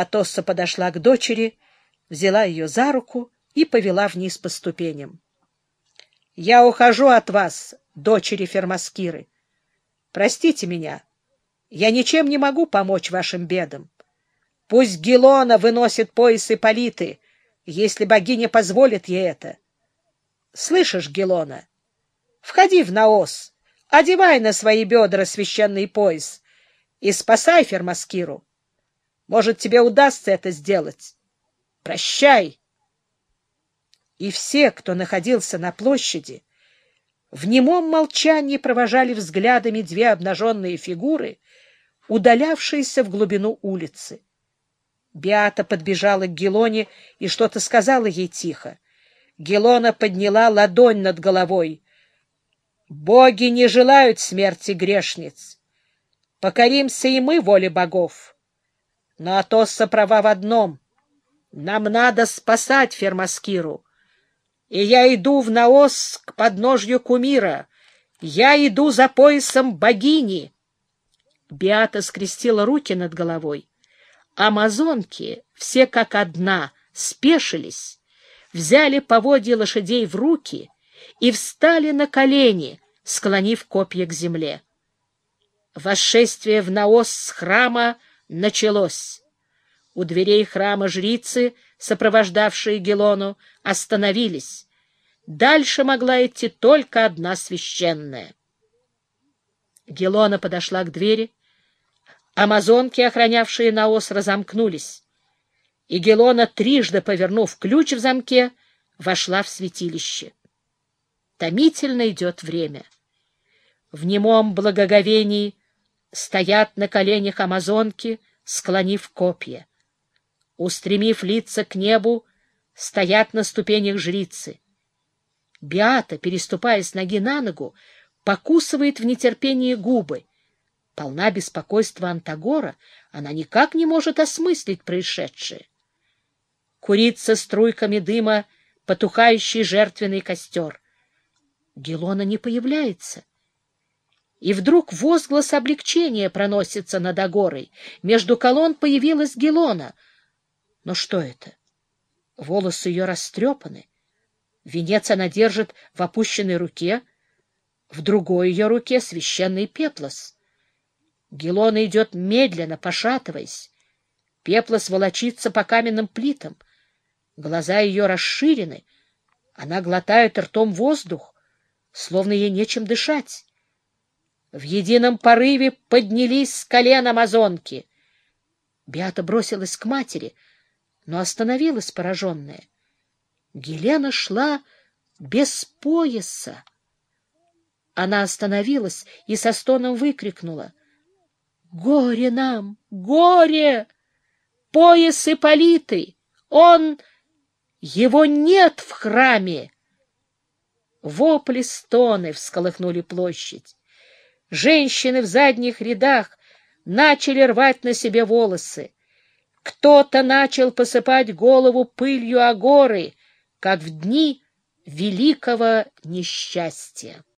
Атосса подошла к дочери, взяла ее за руку и повела вниз по ступеням. — Я ухожу от вас, дочери Фермаскиры. Простите меня, я ничем не могу помочь вашим бедам. Пусть Гелона выносит пояс Ипполиты, если богиня позволит ей это. Слышишь, Гелона, входи в Наос, одевай на свои бедра священный пояс и спасай Фермаскиру. Может, тебе удастся это сделать. Прощай! И все, кто находился на площади, в немом молчании провожали взглядами две обнаженные фигуры, удалявшиеся в глубину улицы. Биата подбежала к Гелоне и что-то сказала ей тихо. Гелона подняла ладонь над головой. «Боги не желают смерти грешниц. Покоримся и мы воле богов. Но Атосса права в одном. Нам надо спасать Фермаскиру. И я иду в Наос к подножью кумира. Я иду за поясом богини. Биата скрестила руки над головой. Амазонки, все как одна, спешились, взяли поводья лошадей в руки и встали на колени, склонив копья к земле. Восшествие в Наос с храма началось. У дверей храма жрицы, сопровождавшие Гелону, остановились. Дальше могла идти только одна священная. Гелона подошла к двери. Амазонки, охранявшие Наос, разомкнулись. И Гелона, трижды повернув ключ в замке, вошла в святилище. Томительно идет время. В немом благоговении стоят на коленях амазонки, склонив копья. Устремив лица к небу, стоят на ступенях жрицы. Биата, переступая с ноги на ногу, покусывает в нетерпении губы. Полна беспокойства Антагора, она никак не может осмыслить происшедшее. Курится струйками дыма потухающий жертвенный костер. Гелона не появляется. И вдруг возглас облегчения проносится над Агорой. Между колонн появилась Гелона. Но что это? Волосы ее растрепаны. Венец она держит в опущенной руке, в другой ее руке священный пеплос. Гелона идет медленно, пошатываясь. Пеплос волочится по каменным плитам. Глаза ее расширены. Она глотает ртом воздух, словно ей нечем дышать. В едином порыве поднялись с колен амазонки. Биата бросилась к матери, но остановилась пораженная. Гелена шла без пояса. Она остановилась и со стоном выкрикнула. — Горе нам! Горе! Пояс Ипполиты! Он... Его нет в храме! Вопли стоны всколыхнули площадь. Женщины в задних рядах начали рвать на себе волосы. Кто-то начал посыпать голову пылью агоры, как в дни великого несчастья.